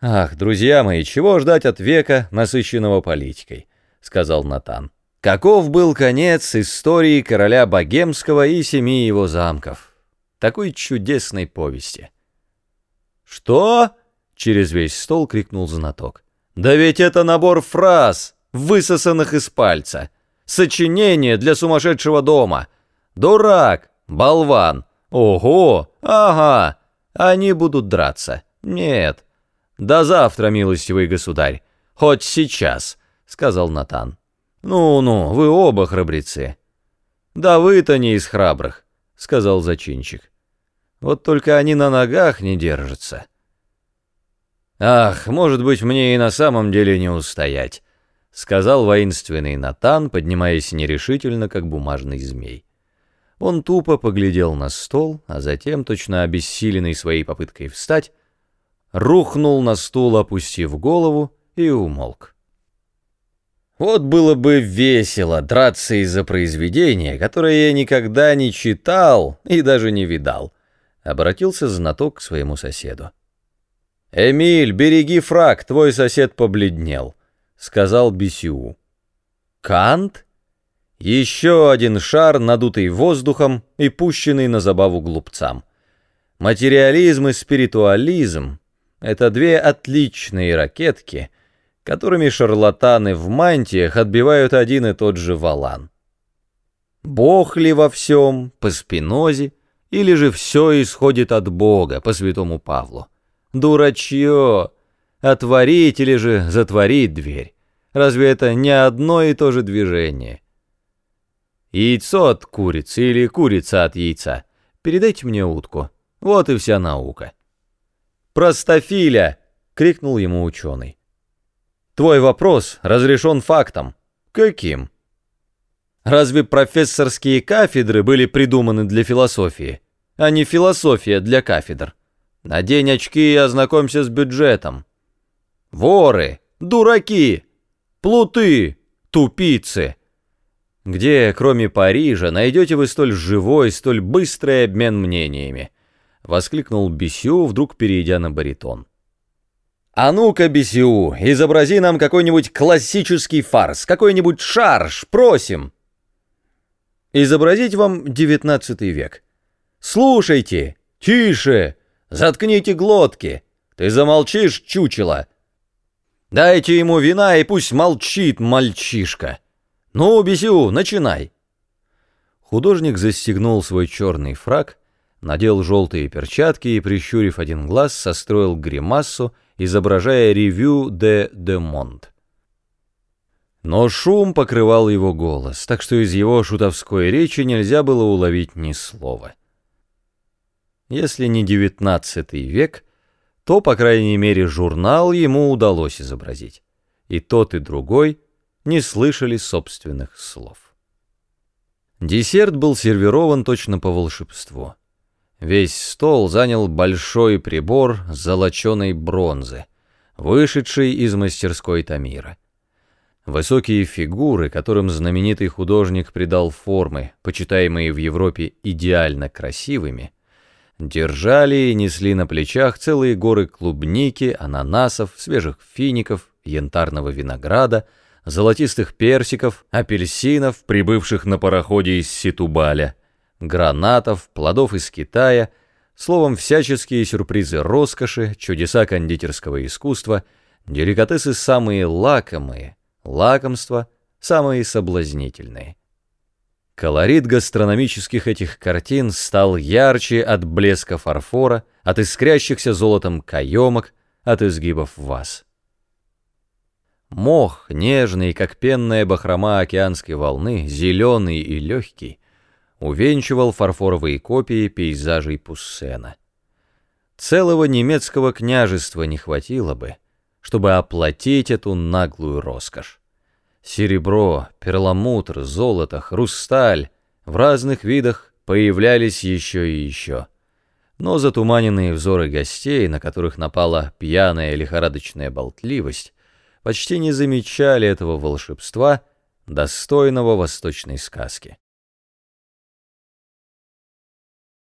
«Ах, друзья мои, чего ждать от века, насыщенного политикой?» — сказал Натан. «Каков был конец истории короля Богемского и семи его замков? Такой чудесной повести». «Что?» — через весь стол крикнул знаток. «Да ведь это набор фраз, высосанных из пальца. Сочинение для сумасшедшего дома. Дурак, болван. Ого, ага, они будут драться. Нет, «До завтра, милостивый государь. Хоть сейчас», — сказал Натан. «Ну-ну, вы оба храбрецы». «Да вы-то не из храбрых», — сказал зачинщик. «Вот только они на ногах не держатся». «Ах, может быть, мне и на самом деле не устоять», — сказал воинственный Натан, поднимаясь нерешительно, как бумажный змей. Он тупо поглядел на стол, а затем, точно обессиленный своей попыткой встать, рухнул на стул, опустив голову, и умолк. Вот было бы весело драться из-за произведения, которое я никогда не читал и даже не видал, обратился знаток к своему соседу. «Эмиль, береги фраг, твой сосед побледнел», — сказал Бесиу. «Кант?» Еще один шар, надутый воздухом и пущенный на забаву глупцам. Материализм и спиритуализм это две отличные ракетки, которыми шарлатаны в мантиях отбивают один и тот же валан. Бог ли во всем, по спинозе, или же все исходит от Бога, по святому Павлу? Дурачье! Отворить или же затворить дверь? Разве это не одно и то же движение? Яйцо от курицы или курица от яйца? Передайте мне утку. Вот и вся наука. «Простофиля!» — крикнул ему ученый. «Твой вопрос разрешен фактом». «Каким?» «Разве профессорские кафедры были придуманы для философии, а не философия для кафедр? Надень очки и ознакомься с бюджетом. Воры, дураки, плуты, тупицы. Где, кроме Парижа, найдете вы столь живой, столь быстрый обмен мнениями?» — воскликнул Бесю, вдруг перейдя на баритон. «А ну-ка, Бесю, изобрази нам какой-нибудь классический фарс, какой-нибудь шарж, просим!» «Изобразить вам девятнадцатый век. Слушайте, тише, заткните глотки, ты замолчишь, чучело. Дайте ему вина и пусть молчит мальчишка. Ну, Бесю, начинай!» Художник застегнул свой черный фраг, надел желтые перчатки и, прищурив один глаз, состроил гримассу, изображая ревю де де Монт. Но шум покрывал его голос, так что из его шутовской речи нельзя было уловить ни слова. Если не девятнадцатый век, то, по крайней мере, журнал ему удалось изобразить. И тот, и другой не слышали собственных слов. Десерт был сервирован точно по волшебству. Весь стол занял большой прибор золоченой бронзы, вышедший из мастерской Тамира. Высокие фигуры, которым знаменитый художник придал формы, почитаемые в Европе идеально красивыми, держали и несли на плечах целые горы клубники, ананасов, свежих фиников, янтарного винограда, золотистых персиков, апельсинов, прибывших на пароходе из Ситубаля — гранатов, плодов из Китая, словом, всяческие сюрпризы роскоши, чудеса кондитерского искусства, деликатесы самые лакомые, лакомства самые соблазнительные. Колорит гастрономических этих картин стал ярче от блеска фарфора, от искрящихся золотом каемок, от изгибов ваз. Мох, нежный, как пенная бахрома океанской волны, зеленый и легкий, увенчивал фарфоровые копии пейзажей Пуссена. Целого немецкого княжества не хватило бы, чтобы оплатить эту наглую роскошь. Серебро, перламутр, золото, хрусталь в разных видах появлялись еще и еще. Но затуманенные взоры гостей, на которых напала пьяная лихорадочная болтливость, почти не замечали этого волшебства, достойного восточной сказки.